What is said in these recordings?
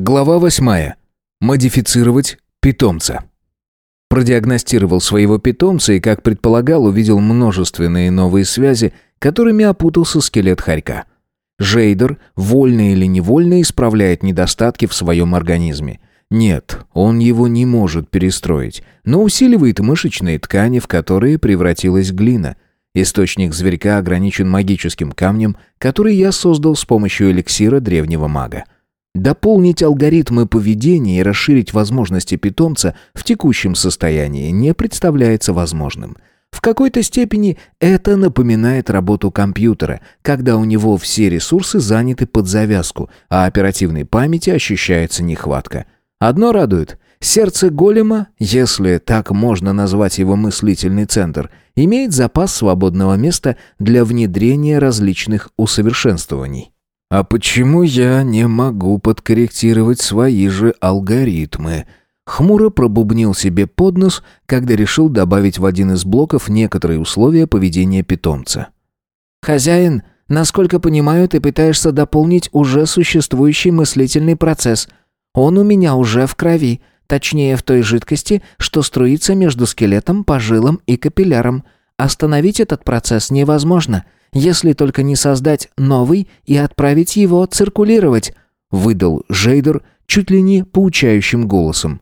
Глава восьмая. Модифицировать питомца. Продиагностировал своего питомца и, как предполагал, увидел множественные новые связи, которыми опутался скелет хорька. Жейдер, вольно или невольно, исправляет недостатки в своем организме. Нет, он его не может перестроить, но усиливает мышечные ткани, в которые превратилась глина. Источник зверька ограничен магическим камнем, который я создал с помощью эликсира древнего мага. Дополнить алгоритмы поведения и расширить возможности питомца в текущем состоянии не представляется возможным. В какой-то степени это напоминает работу компьютера, когда у него все ресурсы заняты под завязку, а оперативной памяти ощущается нехватка. Одно радует. Сердце голема, если так можно назвать его мыслительный центр, имеет запас свободного места для внедрения различных усовершенствований. А почему я не могу подкорректировать свои же алгоритмы? Хмуро пробубнил себе под нос, когда решил добавить в один из блоков некоторые условия поведения питомца. «Хозяин, насколько понимаю, ты пытаешься дополнить уже существующий мыслительный процесс. Он у меня уже в крови, точнее в той жидкости, что струится между скелетом, пожилом и капилляром. Остановить этот процесс невозможно» если только не создать новый и отправить его циркулировать», — выдал Жейдер чуть ли не поучающим голосом.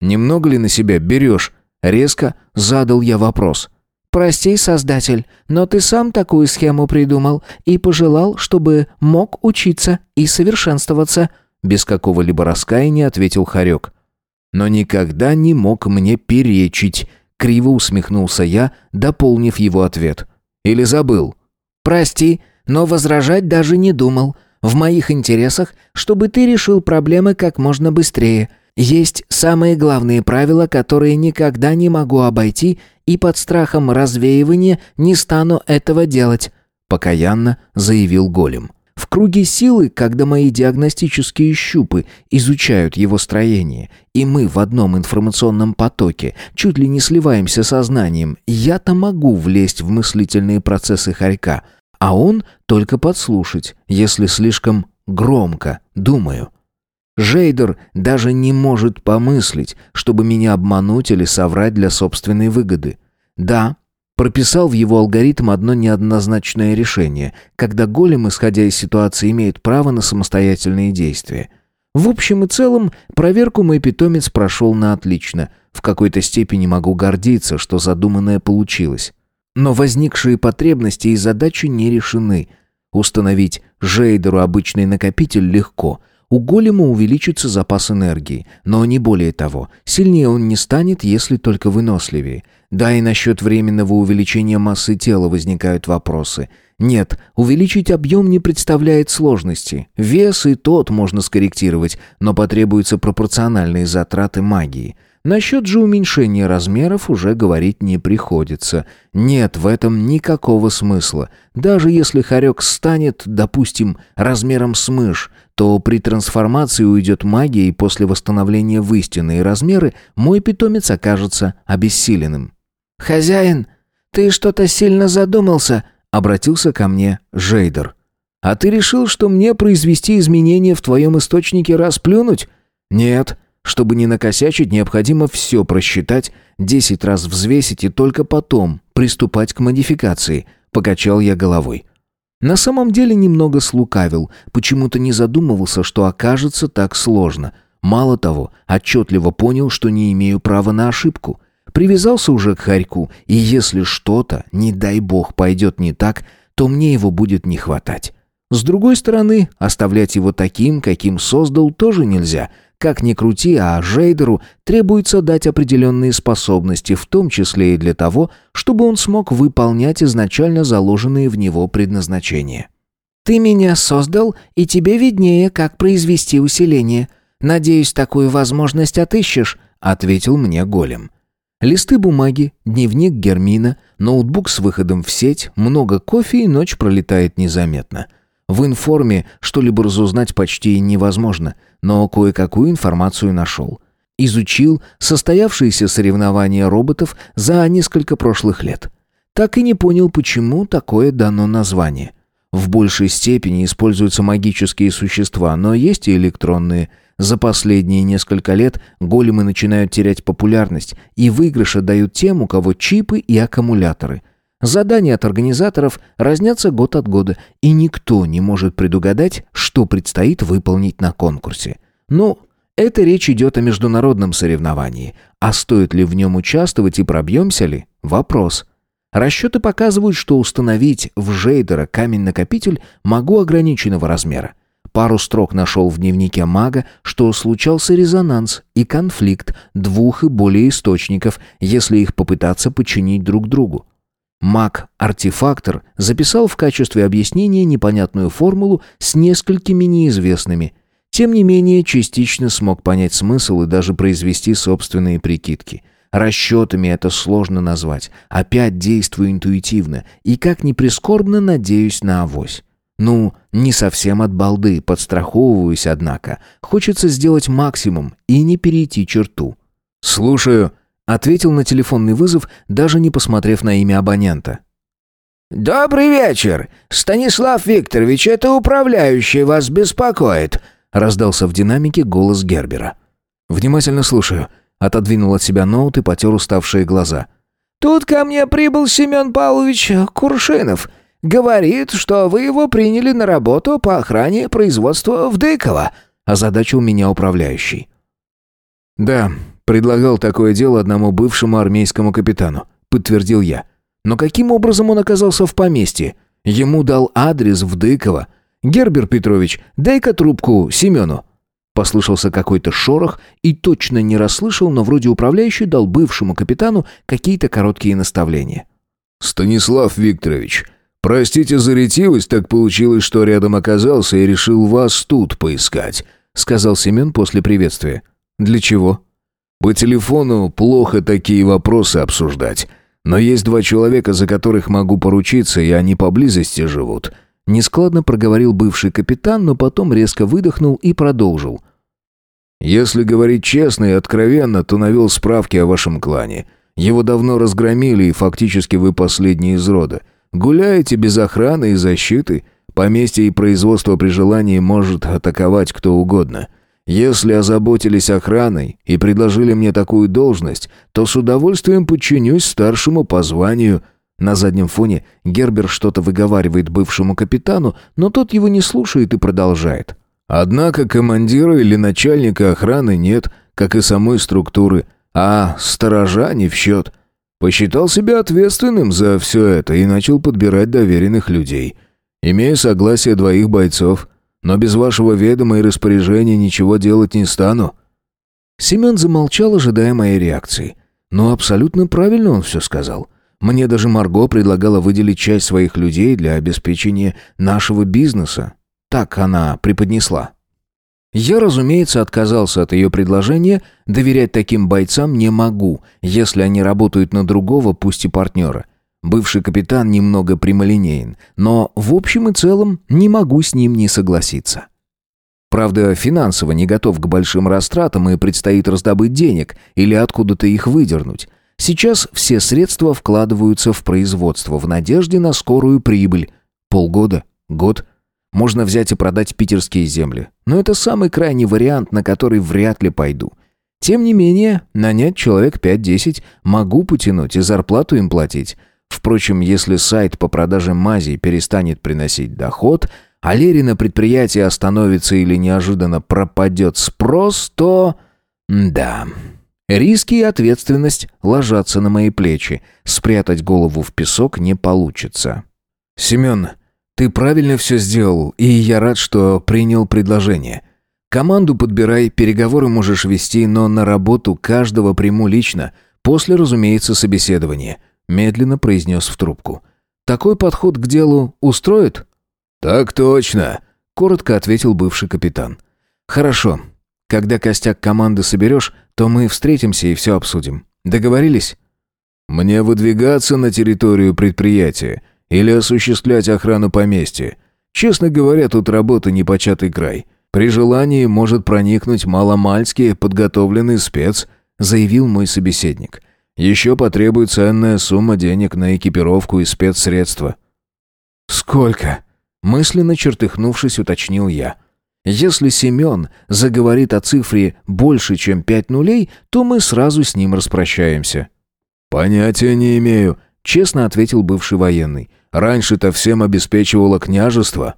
«Немного ли на себя берешь?» — резко задал я вопрос. «Прости, Создатель, но ты сам такую схему придумал и пожелал, чтобы мог учиться и совершенствоваться», — без какого-либо раскаяния ответил Харек. «Но никогда не мог мне перечить», — криво усмехнулся я, дополнив его ответ. «Или забыл?» «Прости, но возражать даже не думал. В моих интересах, чтобы ты решил проблемы как можно быстрее. Есть самые главные правила, которые никогда не могу обойти, и под страхом развеивания не стану этого делать», — покаянно заявил Голем. В круге силы, когда мои диагностические щупы изучают его строение, и мы в одном информационном потоке чуть ли не сливаемся сознанием, я-то могу влезть в мыслительные процессы хорька, а он только подслушать, если слишком громко думаю. Жейдер даже не может помыслить, чтобы меня обмануть или соврать для собственной выгоды. Да, прописал в его алгоритм одно неоднозначное решение, когда голем, исходя из ситуации, имеет право на самостоятельные действия. В общем и целом, проверку мой питомец прошел на отлично. В какой-то степени могу гордиться, что задуманное получилось. Но возникшие потребности и задачи не решены. Установить Жейдеру обычный накопитель легко – у голема увеличится запас энергии, но не более того. Сильнее он не станет, если только выносливее. Да и насчет временного увеличения массы тела возникают вопросы. Нет, увеличить объем не представляет сложности. Вес и тот можно скорректировать, но потребуются пропорциональные затраты магии. Насчет же уменьшения размеров уже говорить не приходится. Нет в этом никакого смысла. Даже если хорек станет, допустим, размером с мышь, то при трансформации уйдет магия, и после восстановления в истинные размеры мой питомец окажется обессиленным. «Хозяин, ты что-то сильно задумался», — обратился ко мне Жейдер. «А ты решил, что мне произвести изменения в твоем источнике расплюнуть?» «Нет». Чтобы не накосячить, необходимо все просчитать, десять раз взвесить и только потом приступать к модификации. Покачал я головой. На самом деле немного слукавил, почему-то не задумывался, что окажется так сложно. Мало того, отчетливо понял, что не имею права на ошибку. Привязался уже к Харьку, и если что-то, не дай бог, пойдет не так, то мне его будет не хватать. С другой стороны, оставлять его таким, каким создал, тоже нельзя — как ни крути, а Жейдеру требуется дать определенные способности, в том числе и для того, чтобы он смог выполнять изначально заложенные в него предназначения. «Ты меня создал, и тебе виднее, как произвести усиление. Надеюсь, такую возможность отыщешь», — ответил мне голем. Листы бумаги, дневник Гермина, ноутбук с выходом в сеть, много кофе и ночь пролетает незаметно — в информе что-либо разузнать почти невозможно, но кое-какую информацию нашел. Изучил состоявшиеся соревнования роботов за несколько прошлых лет. Так и не понял, почему такое дано название. В большей степени используются магические существа, но есть и электронные. За последние несколько лет големы начинают терять популярность, и выигрыш отдают тем, у кого чипы и аккумуляторы. Задания от организаторов разнятся год от года, и никто не может предугадать, что предстоит выполнить на конкурсе. Ну, это речь идет о международном соревновании. А стоит ли в нем участвовать и пробьемся ли? Вопрос. Расчеты показывают, что установить в Жейдера камень-накопитель могу ограниченного размера. Пару строк нашел в дневнике мага, что случался резонанс и конфликт двух и более источников, если их попытаться подчинить друг другу. Маг-артефактор записал в качестве объяснения непонятную формулу с несколькими неизвестными. Тем не менее, частично смог понять смысл и даже произвести собственные прикидки. Расчетами это сложно назвать. Опять действую интуитивно и, как ни прискорбно, надеюсь на авось. Ну, не совсем от балды, подстраховываюсь, однако. Хочется сделать максимум и не перейти черту. «Слушаю», — ответил на телефонный вызов, даже не посмотрев на имя абонента. «Добрый вечер! Станислав Викторович, это управляющий вас беспокоит», — раздался в динамике голос Гербера. «Внимательно слушаю», — отодвинул от себя ноут и потер уставшие глаза. «Тут ко мне прибыл Семен Павлович Куршинов. Говорит, что вы его приняли на работу по охране производства в Дыково», — озадачил меня управляющий. «Да, предлагал такое дело одному бывшему армейскому капитану», — подтвердил я. «Но каким образом он оказался в поместье? Ему дал адрес в Дыково. Гербер Петрович, дай-ка трубку Семену». Послышался какой-то шорох и точно не расслышал, но вроде управляющий дал бывшему капитану какие-то короткие наставления. «Станислав Викторович, «Простите за ретивость, так получилось, что рядом оказался и решил вас тут поискать», сказал Семен после приветствия. «Для чего?» «По телефону плохо такие вопросы обсуждать. Но есть два человека, за которых могу поручиться, и они поблизости живут». Нескладно проговорил бывший капитан, но потом резко выдохнул и продолжил. «Если говорить честно и откровенно, то навел справки о вашем клане. Его давно разгромили, и фактически вы последний из рода. Гуляете без охраны и защиты. Поместье и производство при желании может атаковать кто угодно. Если озаботились охраной и предложили мне такую должность, то с удовольствием подчинюсь старшему по званию». На заднем фоне Гербер что-то выговаривает бывшему капитану, но тот его не слушает и продолжает. «Однако командира или начальника охраны нет, как и самой структуры, а сторожа не в счет. Посчитал себя ответственным за все это и начал подбирать доверенных людей. Имею согласие двоих бойцов, но без вашего ведома и распоряжения ничего делать не стану». Семен замолчал, ожидая моей реакции. Но абсолютно правильно он все сказал. Мне даже Марго предлагала выделить часть своих людей для обеспечения нашего бизнеса. Так она преподнесла. Я, разумеется, отказался от ее предложения, доверять таким бойцам не могу, если они работают на другого, пусть и партнера. Бывший капитан немного прямолинеен, но в общем и целом не могу с ним не согласиться. Правда, финансово не готов к большим растратам и предстоит раздобыть денег или откуда-то их выдернуть. Сейчас все средства вкладываются в производство в надежде на скорую прибыль. Полгода, год – можно взять и продать питерские земли. Но это самый крайний вариант, на который вряд ли пойду. Тем не менее, нанять человек 5-10 могу потянуть и зарплату им платить. Впрочем, если сайт по продаже мазей перестанет приносить доход, а Лерина предприятие остановится или неожиданно пропадет спрос, то... Да... Риски и ответственность ложатся на мои плечи. Спрятать голову в песок не получится. «Семен, ты правильно все сделал, и я рад, что принял предложение. Команду подбирай, переговоры можешь вести, но на работу каждого приму лично, после, разумеется, собеседования», — медленно произнес в трубку. «Такой подход к делу устроит?» «Так точно», — коротко ответил бывший капитан. «Хорошо. Когда костяк команды соберешь, то мы встретимся и все обсудим. Договорились?» «Мне выдвигаться на территорию предприятия или осуществлять охрану поместья. Честно говоря, тут работа непочатый край. При желании может проникнуть маломальский подготовленный спец, заявил мой собеседник. Еще потребуется ценная сумма денег на экипировку и спецсредства. «Сколько?» – мысленно чертыхнувшись, уточнил я. Если Семен заговорит о цифре больше, чем пять нулей, то мы сразу с ним распрощаемся». «Понятия не имею», — честно ответил бывший военный. «Раньше-то всем обеспечивало княжество».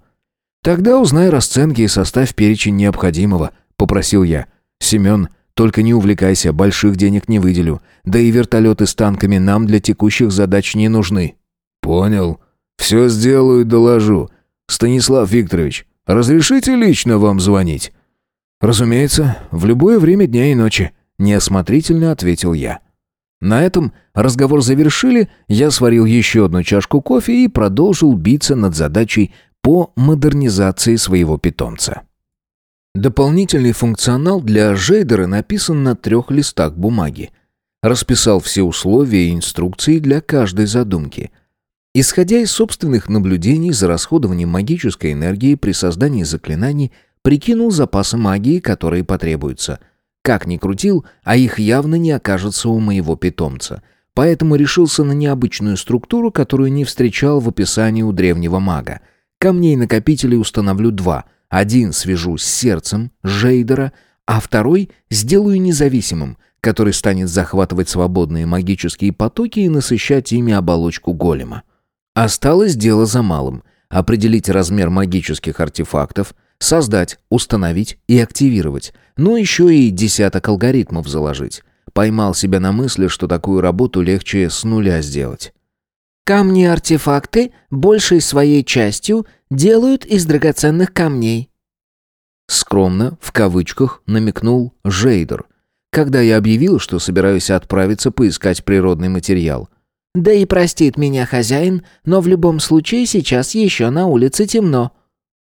«Тогда узнай расценки и составь перечень необходимого», — попросил я. «Семен, только не увлекайся, больших денег не выделю. Да и вертолеты с танками нам для текущих задач не нужны». «Понял. Все сделаю и доложу. Станислав Викторович, разрешите лично вам звонить?» «Разумеется, в любое время дня и ночи», — неосмотрительно ответил я. На этом разговор завершили, я сварил еще одну чашку кофе и продолжил биться над задачей по модернизации своего питомца. Дополнительный функционал для Жейдера написан на трех листах бумаги. Расписал все условия и инструкции для каждой задумки. Исходя из собственных наблюдений за расходованием магической энергии при создании заклинаний, прикинул запасы магии, которые потребуются – как ни крутил, а их явно не окажется у моего питомца. Поэтому решился на необычную структуру, которую не встречал в описании у древнего мага. Камней-накопителей установлю два. Один свяжу с сердцем Жейдера, а второй сделаю независимым, который станет захватывать свободные магические потоки и насыщать ими оболочку голема. Осталось дело за малым — определить размер магических артефактов, Создать, установить и активировать. Ну, еще и десяток алгоритмов заложить. Поймал себя на мысли, что такую работу легче с нуля сделать. Камни-артефакты большей своей частью делают из драгоценных камней. Скромно, в кавычках, намекнул Жейдер, когда я объявил, что собираюсь отправиться поискать природный материал. «Да и простит меня хозяин, но в любом случае сейчас еще на улице темно».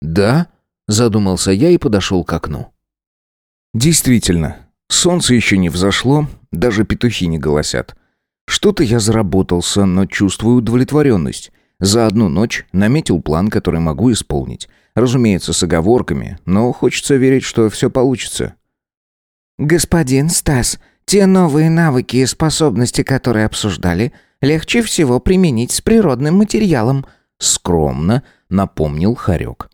«Да?» Задумался я и подошел к окну. Действительно, солнце еще не взошло, даже петухи не голосят. Что-то я заработался, но чувствую удовлетворенность. За одну ночь наметил план, который могу исполнить. Разумеется, с оговорками, но хочется верить, что все получится. «Господин Стас, те новые навыки и способности, которые обсуждали, легче всего применить с природным материалом», скромно напомнил Харек.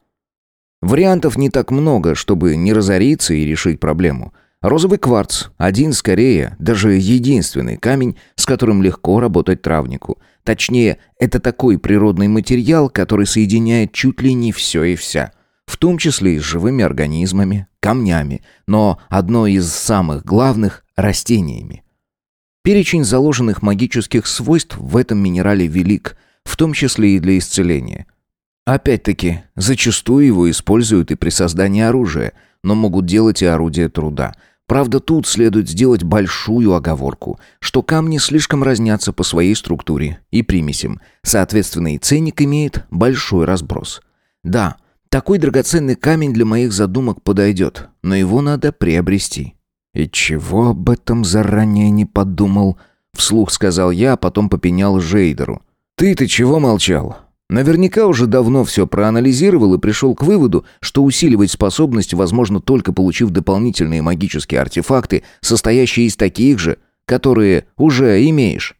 Вариантов не так много, чтобы не разориться и решить проблему. Розовый кварц – один скорее, даже единственный камень, с которым легко работать травнику. Точнее, это такой природный материал, который соединяет чуть ли не все и вся. В том числе и с живыми организмами, камнями, но одно из самых главных – растениями. Перечень заложенных магических свойств в этом минерале велик, в том числе и для исцеления – Опять-таки, зачастую его используют и при создании оружия, но могут делать и орудия труда. Правда, тут следует сделать большую оговорку, что камни слишком разнятся по своей структуре и примесям, соответственно и ценник имеет большой разброс. Да, такой драгоценный камень для моих задумок подойдет, но его надо приобрести. «И чего об этом заранее не подумал?» — вслух сказал я, а потом попенял Жейдеру. «Ты-то чего молчал? Наверняка уже давно все проанализировал и пришел к выводу, что усиливать способность возможно только получив дополнительные магические артефакты, состоящие из таких же, которые уже имеешь.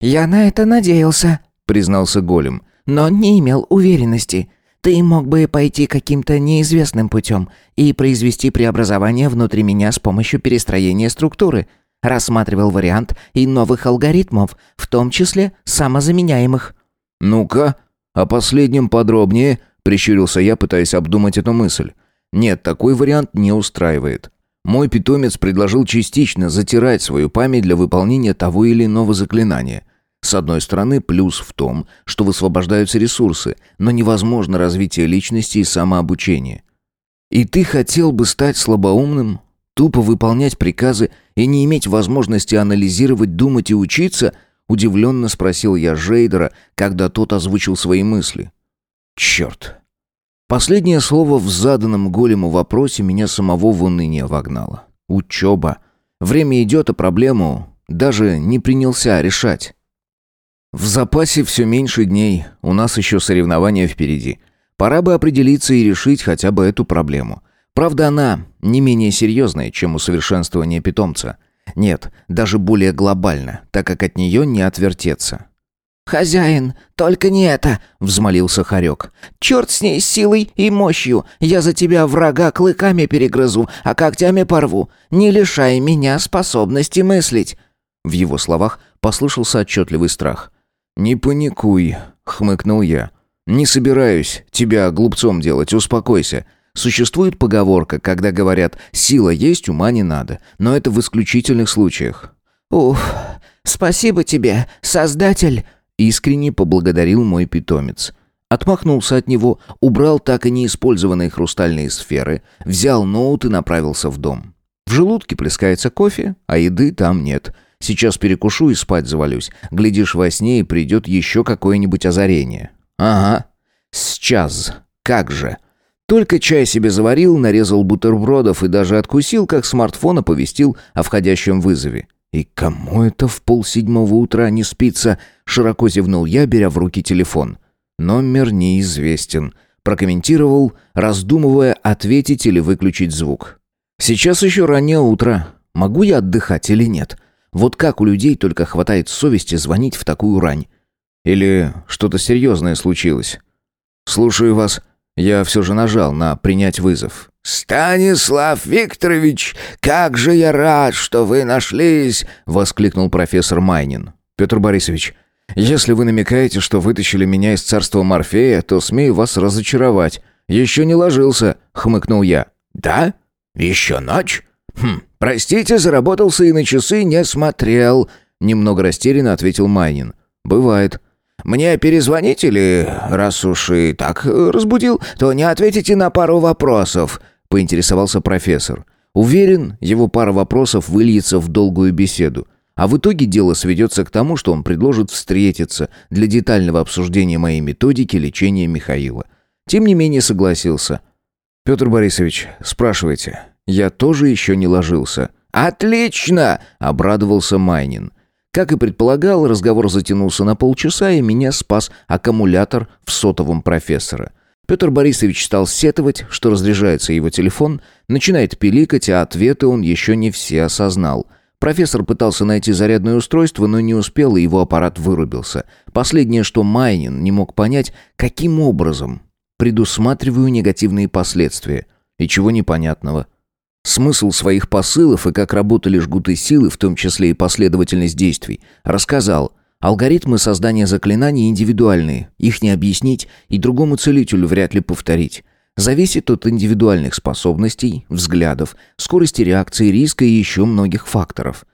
«Я на это надеялся», — признался Голем, «но не имел уверенности. Ты мог бы пойти каким-то неизвестным путем и произвести преобразование внутри меня с помощью перестроения структуры. Рассматривал вариант и новых алгоритмов, в том числе самозаменяемых». «Ну-ка», «О последнем подробнее», — прищурился я, пытаясь обдумать эту мысль. «Нет, такой вариант не устраивает. Мой питомец предложил частично затирать свою память для выполнения того или иного заклинания. С одной стороны, плюс в том, что высвобождаются ресурсы, но невозможно развитие личности и самообучение. И ты хотел бы стать слабоумным, тупо выполнять приказы и не иметь возможности анализировать, думать и учиться — Удивленно спросил я Жейдера, когда тот озвучил свои мысли. Черт. Последнее слово в заданном голему вопросе меня самого в уныние вогнало. Учеба. Время идет, а проблему даже не принялся решать. В запасе все меньше дней, у нас еще соревнования впереди. Пора бы определиться и решить хотя бы эту проблему. Правда, она не менее серьезная, чем усовершенствование питомца. Нет, даже более глобально, так как от нее не отвертеться. «Хозяин, только не это!» — взмолился Харек. «Черт с ней, силой и мощью! Я за тебя врага клыками перегрызу, а когтями порву! Не лишай меня способности мыслить!» В его словах послышался отчетливый страх. «Не паникуй», — хмыкнул я. «Не собираюсь тебя глупцом делать, успокойся. Существует поговорка, когда говорят «сила есть, ума не надо», но это в исключительных случаях. «Уф, спасибо тебе, Создатель!» Искренне поблагодарил мой питомец. Отмахнулся от него, убрал так и неиспользованные хрустальные сферы, взял ноут и направился в дом. В желудке плескается кофе, а еды там нет. Сейчас перекушу и спать завалюсь. Глядишь, во сне и придет еще какое-нибудь озарение. Ага, сейчас. Как же. Только чай себе заварил, нарезал бутербродов и даже откусил, как смартфон оповестил о входящем вызове. «И кому это в полседьмого утра не спится?» Широко зевнул я, беря в руки телефон. «Номер неизвестен», — прокомментировал, раздумывая, ответить или выключить звук. «Сейчас еще раннее утро. Могу я отдыхать или нет? Вот как у людей только хватает совести звонить в такую рань? Или что-то серьезное случилось?» «Слушаю вас», я все же нажал на «принять вызов». «Станислав Викторович, как же я рад, что вы нашлись!» — воскликнул профессор Майнин. «Петр Борисович, если вы намекаете, что вытащили меня из царства Морфея, то смею вас разочаровать. Еще не ложился», — хмыкнул я. «Да? Еще ночь? Хм, простите, заработался и на часы не смотрел», — немного растерянно ответил Майнин. «Бывает». Мне перезвонить или, раз уж и так разбудил, то не ответите на пару вопросов?» — поинтересовался профессор. Уверен, его пара вопросов выльется в долгую беседу. А в итоге дело сведется к тому, что он предложит встретиться для детального обсуждения моей методики лечения Михаила. Тем не менее согласился. «Петр Борисович, спрашивайте. Я тоже еще не ложился». «Отлично!» — обрадовался Майнин. Как и предполагал, разговор затянулся на полчаса, и меня спас аккумулятор в сотовом профессора. Петр Борисович стал сетовать, что разряжается его телефон, начинает пиликать, а ответы он еще не все осознал. Профессор пытался найти зарядное устройство, но не успел, и его аппарат вырубился. Последнее, что Майнин не мог понять, каким образом предусматриваю негативные последствия. И чего непонятного. Смысл своих посылов и как работали жгуты силы, в том числе и последовательность действий, рассказал. Алгоритмы создания заклинаний индивидуальные, их не объяснить и другому целителю вряд ли повторить. Зависит от индивидуальных способностей, взглядов, скорости реакции, риска и еще многих факторов.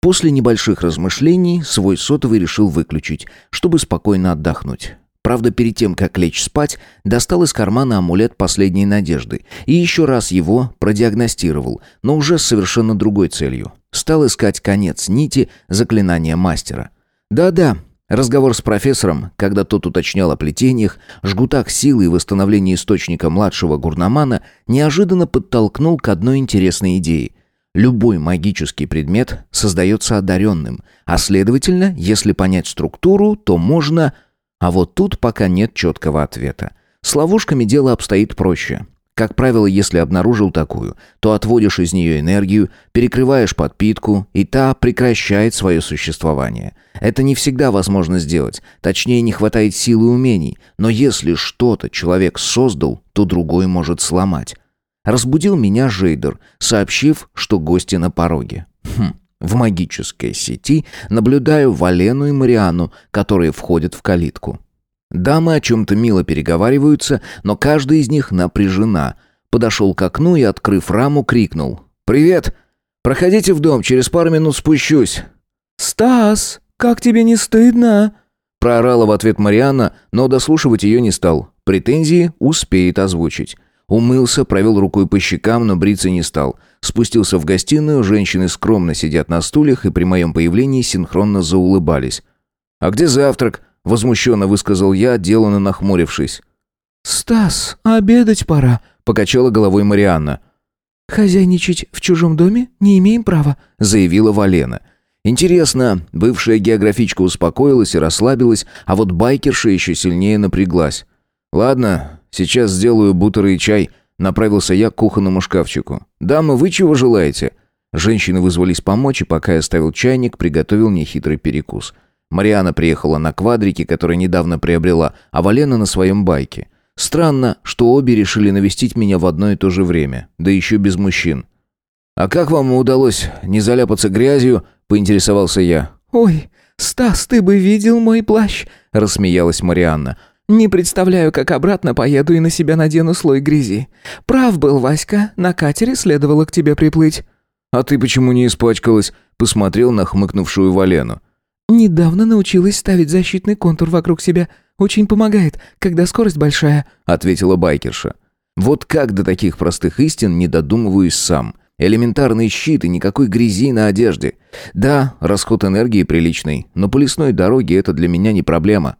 После небольших размышлений свой сотовый решил выключить, чтобы спокойно отдохнуть. Правда, перед тем, как лечь спать, достал из кармана амулет последней надежды и еще раз его продиагностировал, но уже с совершенно другой целью. Стал искать конец нити заклинания мастера. Да-да, разговор с профессором, когда тот уточнял о плетениях, жгутах силы и восстановлении источника младшего гурнамана, неожиданно подтолкнул к одной интересной идее – Любой магический предмет создается одаренным, а следовательно, если понять структуру, то можно а вот тут пока нет четкого ответа. С ловушками дело обстоит проще. Как правило, если обнаружил такую, то отводишь из нее энергию, перекрываешь подпитку, и та прекращает свое существование. Это не всегда возможно сделать, точнее не хватает силы и умений, но если что-то человек создал, то другой может сломать. Разбудил меня Жейдер, сообщив, что гости на пороге. Хм, в магической сети наблюдаю Валену и Мариану, которые входят в калитку. Дамы о чем-то мило переговариваются, но каждая из них напряжена. Подошел к окну и, открыв раму, крикнул. «Привет! Проходите в дом, через пару минут спущусь». «Стас, как тебе не стыдно?» Проорала в ответ Марианна, но дослушивать ее не стал. Претензии успеет озвучить. Умылся, провел рукой по щекам, но бриться не стал. Спустился в гостиную, женщины скромно сидят на стульях и при моем появлении синхронно заулыбались. «А где завтрак?» – возмущенно высказал я, деланно нахмурившись. «Стас, обедать пора», – покачала головой Марианна. «Хозяйничать в чужом доме не имеем права», – заявила Валена. Интересно, бывшая географичка успокоилась и расслабилась, а вот байкерша еще сильнее напряглась. «Ладно, сейчас сделаю бутеры и чай», — направился я к кухонному шкафчику. «Дамы, вы чего желаете?» Женщины вызвались помочь, и пока я ставил чайник, приготовил нехитрый перекус. Мариана приехала на квадрике, который недавно приобрела, а Валена на своем байке. Странно, что обе решили навестить меня в одно и то же время, да еще без мужчин. «А как вам удалось не заляпаться грязью?» – поинтересовался я. «Ой, Стас, ты бы видел мой плащ!» – рассмеялась Марианна. «Не представляю, как обратно поеду и на себя надену слой грязи. Прав был Васька, на катере следовало к тебе приплыть». «А ты почему не испачкалась?» – посмотрел на хмыкнувшую Валену. «Недавно научилась ставить защитный контур вокруг себя. Очень помогает, когда скорость большая», — ответила байкерша. «Вот как до таких простых истин не додумываюсь сам. Элементарный щит и никакой грязи на одежде. Да, расход энергии приличный, но по лесной дороге это для меня не проблема».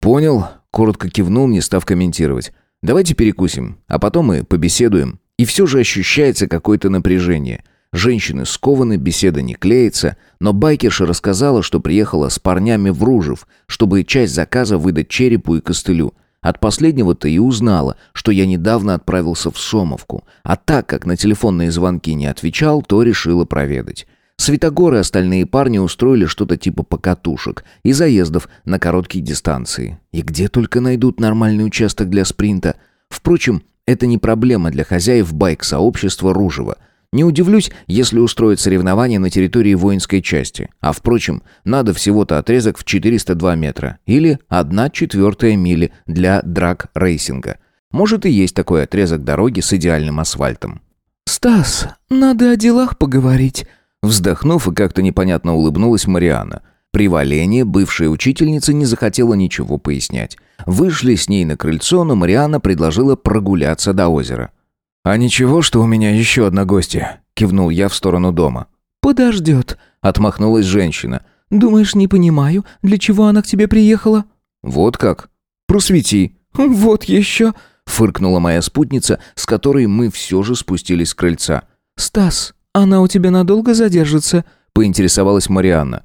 «Понял», — коротко кивнул, не став комментировать. «Давайте перекусим, а потом мы побеседуем». И все же ощущается какое-то напряжение — Женщины скованы, беседа не клеится, но байкерша рассказала, что приехала с парнями в Ружев, чтобы часть заказа выдать черепу и костылю. От последнего-то и узнала, что я недавно отправился в Сомовку, а так как на телефонные звонки не отвечал, то решила проведать. Светогор и остальные парни устроили что-то типа покатушек и заездов на короткие дистанции. И где только найдут нормальный участок для спринта. Впрочем, это не проблема для хозяев байк-сообщества Ружева – не удивлюсь, если устроят соревнования на территории воинской части. А впрочем, надо всего-то отрезок в 402 метра. Или 1 четвертая мили для драг-рейсинга. Может и есть такой отрезок дороги с идеальным асфальтом. «Стас, надо о делах поговорить». Вздохнув и как-то непонятно улыбнулась Мариана. При Валене бывшая учительница не захотела ничего пояснять. Вышли с ней на крыльцо, но Мариана предложила прогуляться до озера. «А ничего, что у меня еще одна гостья?» — кивнул я в сторону дома. «Подождет», — отмахнулась женщина. «Думаешь, не понимаю, для чего она к тебе приехала?» «Вот как? Просвети». «Вот еще», — фыркнула моя спутница, с которой мы все же спустились с крыльца. «Стас, она у тебя надолго задержится?» — поинтересовалась Марианна.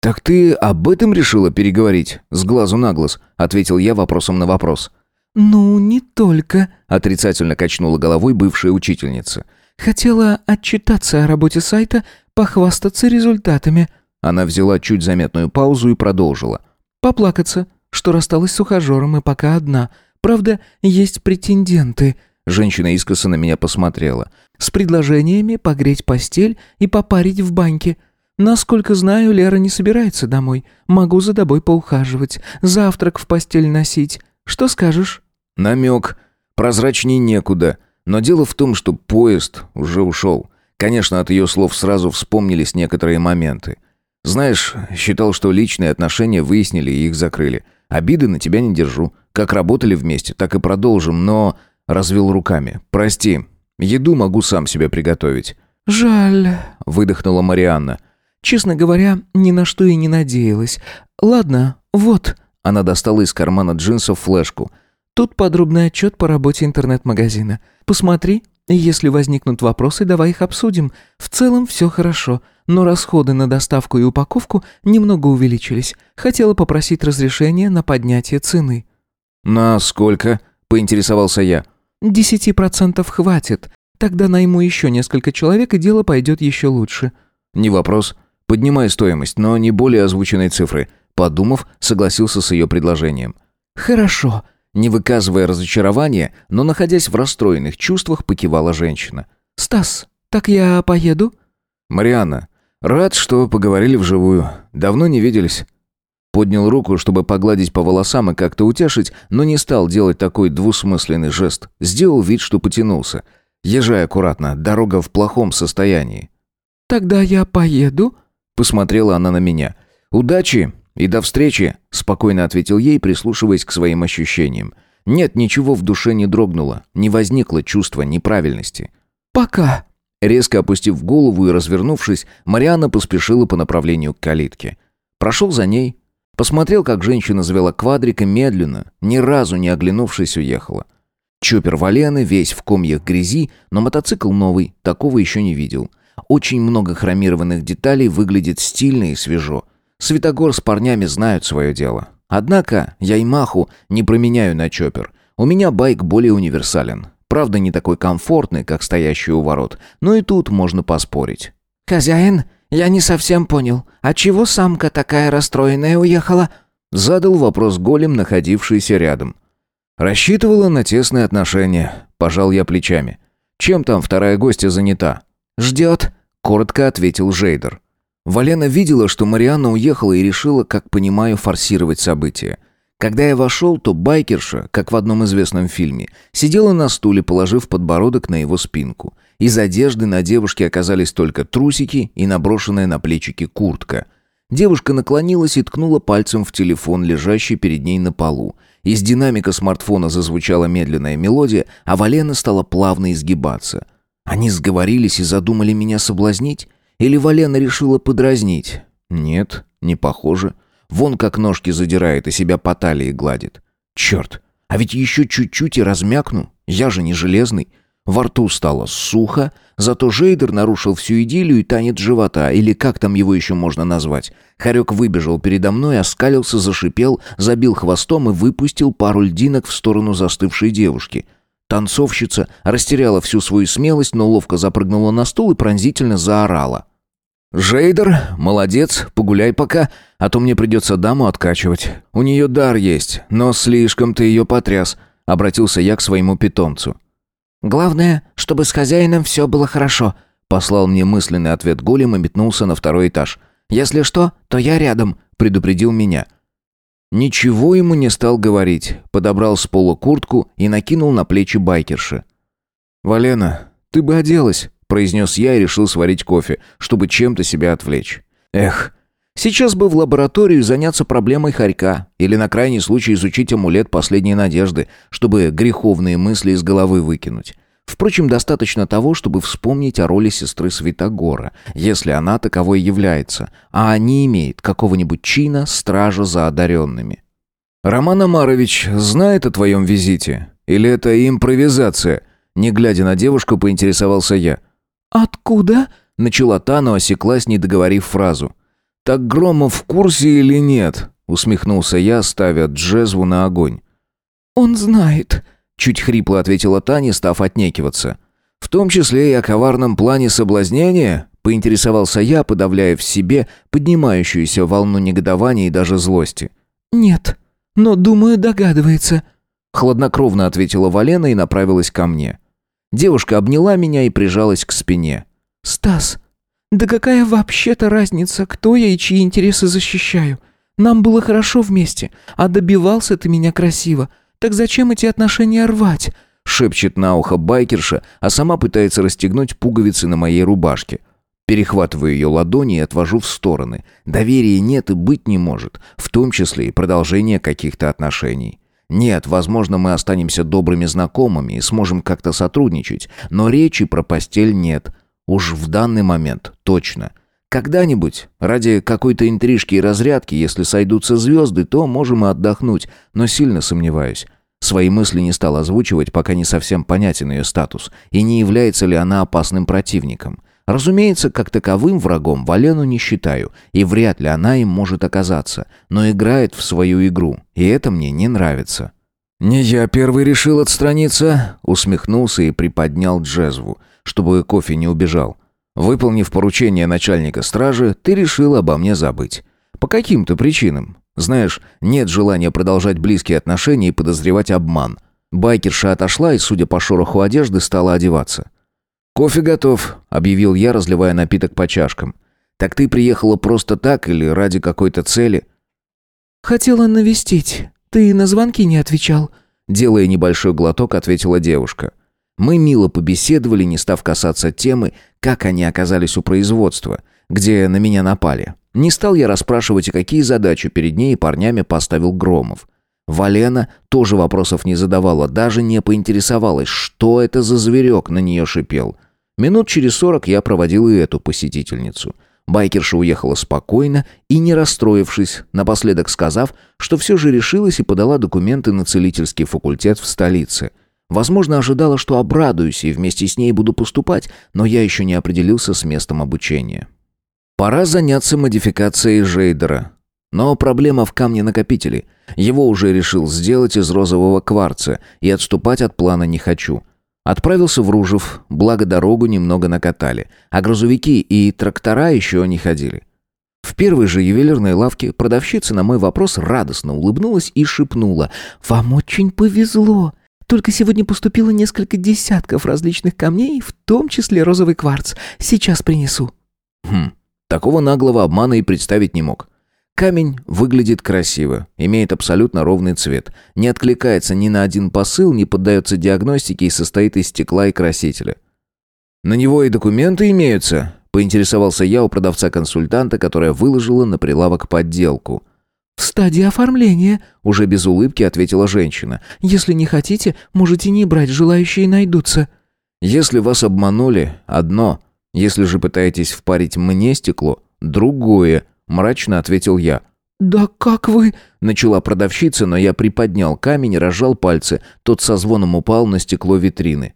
«Так ты об этом решила переговорить?» «С глазу на глаз», — ответил я вопросом на вопрос. «Ну, не только», — отрицательно качнула головой бывшая учительница. «Хотела отчитаться о работе сайта, похвастаться результатами». Она взяла чуть заметную паузу и продолжила. «Поплакаться, что рассталась с ухажером и пока одна. Правда, есть претенденты». Женщина искоса на меня посмотрела. «С предложениями погреть постель и попарить в баньке. Насколько знаю, Лера не собирается домой. Могу за тобой поухаживать, завтрак в постель носить. Что скажешь?» Намек. Прозрачней некуда. Но дело в том, что поезд уже ушел. Конечно, от ее слов сразу вспомнились некоторые моменты. Знаешь, считал, что личные отношения выяснили и их закрыли. Обиды на тебя не держу. Как работали вместе, так и продолжим, но... Развел руками. Прости. Еду могу сам себе приготовить. «Жаль», — выдохнула Марианна. «Честно говоря, ни на что и не надеялась. Ладно, вот». Она достала из кармана джинсов флешку — Тут подробный отчет по работе интернет-магазина. Посмотри, если возникнут вопросы, давай их обсудим. В целом все хорошо, но расходы на доставку и упаковку немного увеличились. Хотела попросить разрешения на поднятие цены». «На сколько?» – поинтересовался я. «Десяти процентов хватит. Тогда найму еще несколько человек, и дело пойдет еще лучше». «Не вопрос. Поднимай стоимость, но не более озвученной цифры». Подумав, согласился с ее предложением. «Хорошо», не выказывая разочарования, но находясь в расстроенных чувствах, покивала женщина. «Стас, так я поеду?» «Марианна, рад, что поговорили вживую. Давно не виделись». Поднял руку, чтобы погладить по волосам и как-то утешить, но не стал делать такой двусмысленный жест. Сделал вид, что потянулся. Езжай аккуратно, дорога в плохом состоянии. «Тогда я поеду?» Посмотрела она на меня. «Удачи «И до встречи», — спокойно ответил ей, прислушиваясь к своим ощущениям. Нет, ничего в душе не дрогнуло, не возникло чувства неправильности. «Пока». Резко опустив голову и развернувшись, Марианна поспешила по направлению к калитке. Прошел за ней. Посмотрел, как женщина завела квадрик и медленно, ни разу не оглянувшись, уехала. Чоппер Валены весь в комьях грязи, но мотоцикл новый, такого еще не видел. Очень много хромированных деталей, выглядит стильно и свежо. Светогор с парнями знают свое дело. Однако я Ямаху не променяю на чоппер. У меня байк более универсален. Правда, не такой комфортный, как стоящий у ворот, но и тут можно поспорить. «Хозяин, Я не совсем понял, а чего самка такая расстроенная уехала?» Задал вопрос голем, находившийся рядом. «Рассчитывала на тесные отношения», – пожал я плечами. «Чем там вторая гостья занята?» «Ждет», – коротко ответил Жейдер. Валена видела, что Марианна уехала и решила, как понимаю, форсировать события. Когда я вошел, то байкерша, как в одном известном фильме, сидела на стуле, положив подбородок на его спинку. Из одежды на девушке оказались только трусики и наброшенная на плечики куртка. Девушка наклонилась и ткнула пальцем в телефон, лежащий перед ней на полу. Из динамика смартфона зазвучала медленная мелодия, а Валена стала плавно изгибаться. Они сговорились и задумали меня соблазнить? Или Валена решила подразнить? Нет, не похоже. Вон как ножки задирает и себя по талии гладит. Черт, а ведь еще чуть-чуть и размякну. Я же не железный. Во рту стало сухо, зато Жейдер нарушил всю идиллию и танец живота, или как там его еще можно назвать. Харек выбежал передо мной, оскалился, зашипел, забил хвостом и выпустил пару льдинок в сторону застывшей девушки. Танцовщица растеряла всю свою смелость, но ловко запрыгнула на стул и пронзительно заорала. «Жейдер, молодец, погуляй пока, а то мне придется даму откачивать. У нее дар есть, но слишком ты ее потряс», — обратился я к своему питомцу. «Главное, чтобы с хозяином все было хорошо», — послал мне мысленный ответ голем и метнулся на второй этаж. «Если что, то я рядом», — предупредил меня. Ничего ему не стал говорить, подобрал с пола куртку и накинул на плечи байкерши. «Валена, ты бы оделась», — произнес я и решил сварить кофе, чтобы чем-то себя отвлечь. «Эх, сейчас бы в лабораторию заняться проблемой хорька или на крайний случай изучить амулет последней надежды, чтобы греховные мысли из головы выкинуть». Впрочем, достаточно того, чтобы вспомнить о роли сестры Святогора, если она таковой является, а не имеет какого-нибудь чина стража за одаренными. «Роман Амарович знает о твоем визите? Или это импровизация?» Не глядя на девушку, поинтересовался я. «Откуда?» — начала та, но осеклась, не договорив фразу. «Так Громов в курсе или нет?» — усмехнулся я, ставя джезву на огонь. «Он знает», Чуть хрипло ответила Таня, став отнекиваться. «В том числе и о коварном плане соблазнения?» Поинтересовался я, подавляя в себе поднимающуюся волну негодования и даже злости. «Нет, но, думаю, догадывается», — хладнокровно ответила Валена и направилась ко мне. Девушка обняла меня и прижалась к спине. «Стас, да какая вообще-то разница, кто я и чьи интересы защищаю? Нам было хорошо вместе, а добивался ты меня красиво. Так зачем эти отношения рвать?» Шепчет на ухо байкерша, а сама пытается расстегнуть пуговицы на моей рубашке. Перехватываю ее ладони и отвожу в стороны. Доверия нет и быть не может, в том числе и продолжение каких-то отношений. Нет, возможно, мы останемся добрыми знакомыми и сможем как-то сотрудничать, но речи про постель нет. Уж в данный момент точно. Когда-нибудь, ради какой-то интрижки и разрядки, если сойдутся звезды, то можем и отдохнуть, но сильно сомневаюсь. Свои мысли не стал озвучивать, пока не совсем понятен ее статус, и не является ли она опасным противником. Разумеется, как таковым врагом Валену не считаю, и вряд ли она им может оказаться, но играет в свою игру, и это мне не нравится. «Не я первый решил отстраниться», — усмехнулся и приподнял джезву, чтобы кофе не убежал. Выполнив поручение начальника стражи, ты решил обо мне забыть. По каким-то причинам. Знаешь, нет желания продолжать близкие отношения и подозревать обман. Байкерша отошла и, судя по шороху одежды, стала одеваться. «Кофе готов», — объявил я, разливая напиток по чашкам. «Так ты приехала просто так или ради какой-то цели?» «Хотела навестить. Ты на звонки не отвечал», — делая небольшой глоток, ответила девушка. Мы мило побеседовали, не став касаться темы, как они оказались у производства, где на меня напали. Не стал я расспрашивать, какие задачи перед ней и парнями поставил Громов. Валена тоже вопросов не задавала, даже не поинтересовалась, что это за зверек на нее шипел. Минут через сорок я проводил и эту посетительницу. Байкерша уехала спокойно и не расстроившись, напоследок сказав, что все же решилась и подала документы на целительский факультет в столице – Возможно, ожидала, что обрадуюсь и вместе с ней буду поступать, но я еще не определился с местом обучения. Пора заняться модификацией Жейдера. Но проблема в камне-накопителе. Его уже решил сделать из розового кварца, и отступать от плана не хочу. Отправился в Ружев, благо дорогу немного накатали, а грузовики и трактора еще не ходили. В первой же ювелирной лавке продавщица на мой вопрос радостно улыбнулась и шепнула «Вам очень повезло! Только сегодня поступило несколько десятков различных камней, в том числе розовый кварц. Сейчас принесу». Хм, такого наглого обмана и представить не мог. Камень выглядит красиво, имеет абсолютно ровный цвет, не откликается ни на один посыл, не поддается диагностике и состоит из стекла и красителя. «На него и документы имеются?» – поинтересовался я у продавца-консультанта, которая выложила на прилавок подделку. «В стадии оформления», – уже без улыбки ответила женщина. «Если не хотите, можете не брать, желающие найдутся». «Если вас обманули – одно, если же пытаетесь впарить мне стекло – другое», мрачно ответил я. «Да как вы...» — начала продавщица, но я приподнял камень и разжал пальцы. Тот со звоном упал на стекло витрины.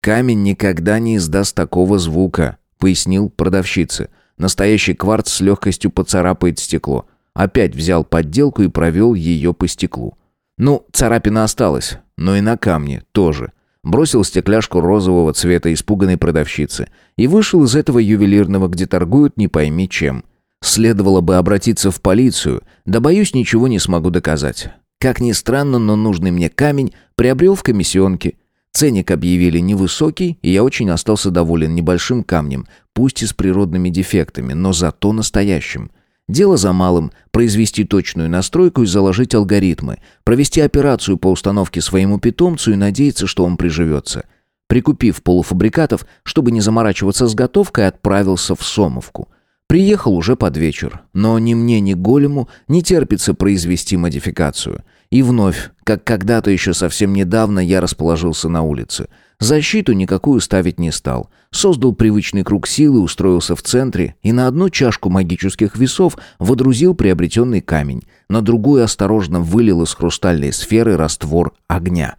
«Камень никогда не издаст такого звука», — пояснил продавщица. «Настоящий кварц с легкостью поцарапает стекло». Опять взял подделку и провел ее по стеклу. Ну, царапина осталась, но и на камне тоже. Бросил стекляшку розового цвета испуганной продавщицы и вышел из этого ювелирного, где торгуют не пойми чем. Следовало бы обратиться в полицию, да боюсь, ничего не смогу доказать. Как ни странно, но нужный мне камень приобрел в комиссионке. Ценник объявили невысокий, и я очень остался доволен небольшим камнем, пусть и с природными дефектами, но зато настоящим. Дело за малым – произвести точную настройку и заложить алгоритмы, провести операцию по установке своему питомцу и надеяться, что он приживется. Прикупив полуфабрикатов, чтобы не заморачиваться с готовкой, отправился в Сомовку. Приехал уже под вечер, но ни мне, ни Голему не терпится произвести модификацию. И вновь, как когда-то еще совсем недавно, я расположился на улице. Защиту никакую ставить не стал. Создал привычный круг силы, устроился в центре и на одну чашку магических весов водрузил приобретенный камень, на другую осторожно вылил из хрустальной сферы раствор огня.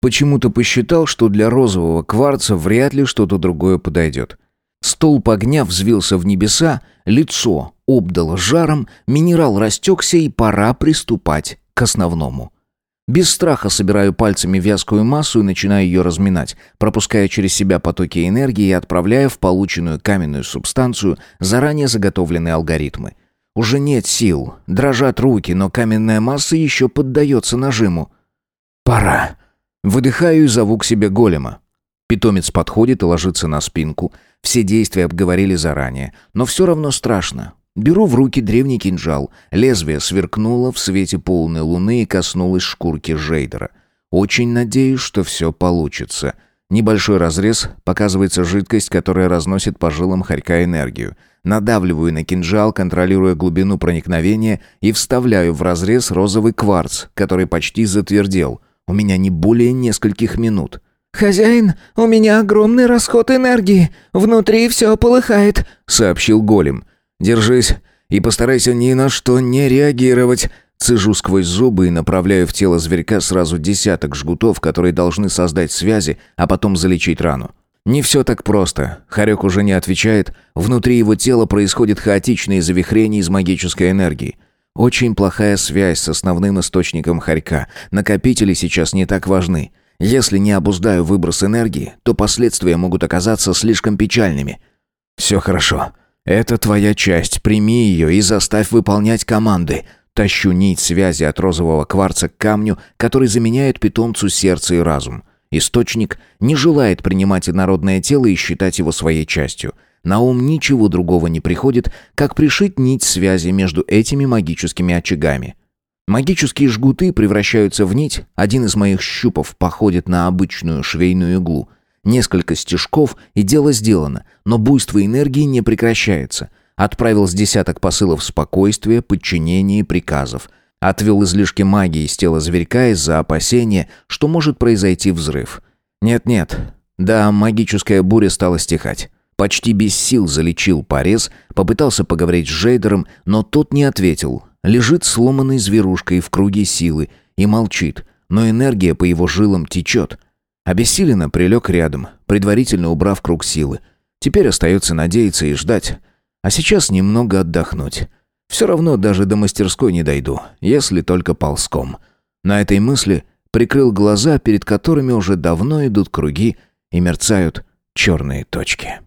Почему-то посчитал, что для розового кварца вряд ли что-то другое подойдет. Столб огня взвился в небеса, лицо обдало жаром, минерал растекся и пора приступать к основному. Без страха собираю пальцами вязкую массу и начинаю ее разминать, пропуская через себя потоки энергии и отправляя в полученную каменную субстанцию заранее заготовленные алгоритмы. Уже нет сил, дрожат руки, но каменная масса еще поддается нажиму. «Пора!» Выдыхаю и зову к себе голема. Питомец подходит и ложится на спинку. Все действия обговорили заранее, но все равно страшно. Беру в руки древний кинжал. Лезвие сверкнуло в свете полной луны и коснулось шкурки Жейдера. Очень надеюсь, что все получится. Небольшой разрез, показывается жидкость, которая разносит по жилам хорька энергию. Надавливаю на кинжал, контролируя глубину проникновения, и вставляю в разрез розовый кварц, который почти затвердел. У меня не более нескольких минут. «Хозяин, у меня огромный расход энергии. Внутри все полыхает», — сообщил голем. «Держись и постарайся ни на что не реагировать». Цежу сквозь зубы и направляю в тело зверька сразу десяток жгутов, которые должны создать связи, а потом залечить рану. Не все так просто. Харек уже не отвечает. Внутри его тела происходит хаотичные завихрения из магической энергии. Очень плохая связь с основным источником хорька. Накопители сейчас не так важны. Если не обуздаю выброс энергии, то последствия могут оказаться слишком печальными. Все хорошо. Это твоя часть. Прими ее и заставь выполнять команды. Тащу нить связи от розового кварца к камню, который заменяет питомцу сердце и разум. Источник не желает принимать инородное тело и считать его своей частью. На ум ничего другого не приходит, как пришить нить связи между этими магическими очагами. Магические жгуты превращаются в нить, один из моих щупов походит на обычную швейную иглу. Несколько стежков, и дело сделано, но буйство энергии не прекращается. Отправил с десяток посылов спокойствия, подчинения и приказов. Отвел излишки магии из тела зверька из-за опасения, что может произойти взрыв. Нет-нет, да, магическая буря стала стихать. Почти без сил залечил порез, попытался поговорить с Жейдером, но тот не ответил, Лежит сломанной зверушкой в круге силы и молчит, но энергия по его жилам течет. Обессиленно прилег рядом, предварительно убрав круг силы. Теперь остается надеяться и ждать. А сейчас немного отдохнуть. Все равно даже до мастерской не дойду, если только ползком. На этой мысли прикрыл глаза, перед которыми уже давно идут круги и мерцают черные точки.